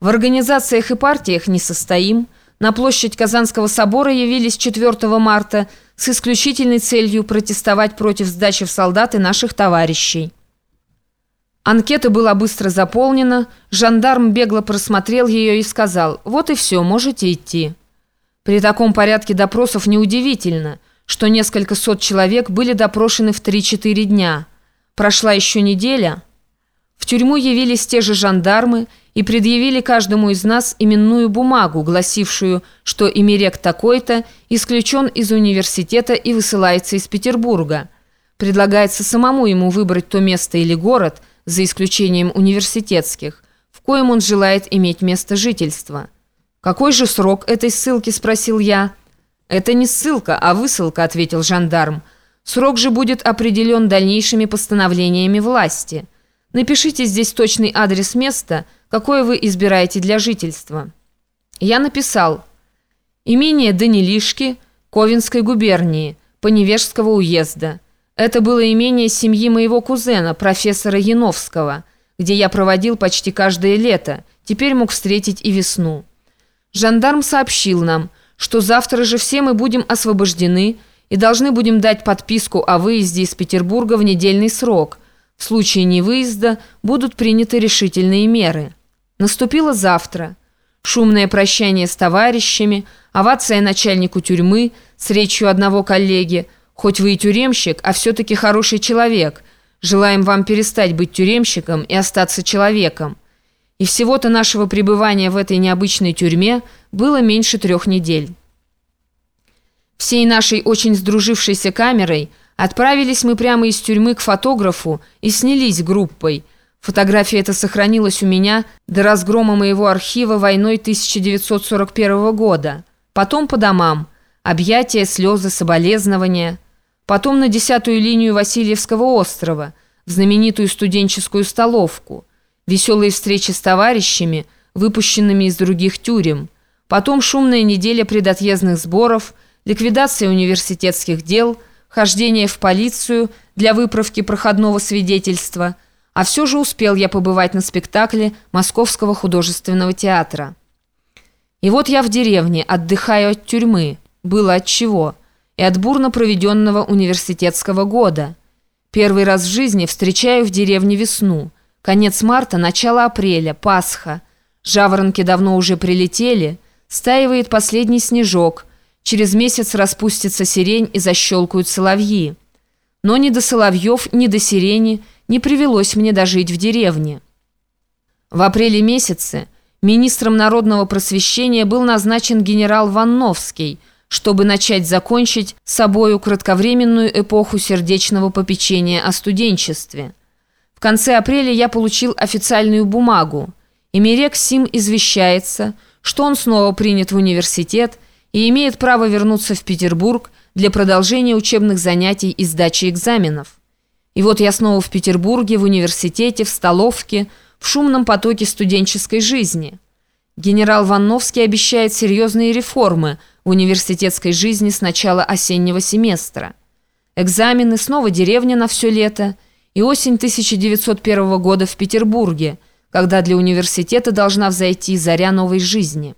В организациях и партиях не состоим. На площадь Казанского собора явились 4 марта с исключительной целью протестовать против сдачи в солдаты наших товарищей. Анкета была быстро заполнена, жандарм бегло просмотрел ее и сказал «Вот и все, можете идти». При таком порядке допросов неудивительно, что несколько сот человек были допрошены в 3-4 дня. Прошла еще неделя. В тюрьму явились те же жандармы и предъявили каждому из нас именную бумагу, гласившую, что Имерек такой-то исключен из университета и высылается из Петербурга. Предлагается самому ему выбрать то место или город, за исключением университетских, в коем он желает иметь место жительства. «Какой же срок этой ссылки?» – спросил я. «Это не ссылка, а высылка», – ответил жандарм. «Срок же будет определен дальнейшими постановлениями власти. Напишите здесь точный адрес места, какое вы избираете для жительства». Я написал «Имение Данилишки, Ковенской губернии, Поневежского уезда». Это было имение семьи моего кузена, профессора Яновского, где я проводил почти каждое лето, теперь мог встретить и весну. Жандарм сообщил нам, что завтра же все мы будем освобождены и должны будем дать подписку о выезде из Петербурга в недельный срок. В случае невыезда будут приняты решительные меры. Наступило завтра. Шумное прощание с товарищами, овация начальнику тюрьмы с речью одного коллеги. «Хоть вы и тюремщик, а все-таки хороший человек. Желаем вам перестать быть тюремщиком и остаться человеком». И всего-то нашего пребывания в этой необычной тюрьме было меньше трех недель. Всей нашей очень сдружившейся камерой отправились мы прямо из тюрьмы к фотографу и снялись группой. Фотография эта сохранилась у меня до разгрома моего архива войной 1941 года. Потом по домам. Объятия, слезы, соболезнования. Потом на десятую линию Васильевского острова, в знаменитую студенческую столовку веселые встречи с товарищами, выпущенными из других тюрем, потом шумная неделя предотъездных сборов, ликвидация университетских дел, хождение в полицию для выправки проходного свидетельства, а все же успел я побывать на спектакле Московского художественного театра. И вот я в деревне, отдыхаю от тюрьмы, было от чего, и от бурно проведенного университетского года. Первый раз в жизни встречаю в деревне весну – Конец марта, начало апреля, Пасха. Жаворонки давно уже прилетели. Стаивает последний снежок. Через месяц распустится сирень и защелкают соловьи. Но ни до соловьев, ни до сирени не привелось мне дожить в деревне. В апреле месяце министром народного просвещения был назначен генерал Ванновский, чтобы начать закончить собою кратковременную эпоху сердечного попечения о студенчестве. В конце апреля я получил официальную бумагу. Эмирек Сим извещается, что он снова принят в университет и имеет право вернуться в Петербург для продолжения учебных занятий и сдачи экзаменов. И вот я снова в Петербурге, в университете, в столовке, в шумном потоке студенческой жизни. Генерал Ванновский обещает серьезные реформы в университетской жизни с начала осеннего семестра. Экзамены, снова деревня на все лето – и осень 1901 года в Петербурге, когда для университета должна взойти заря новой жизни –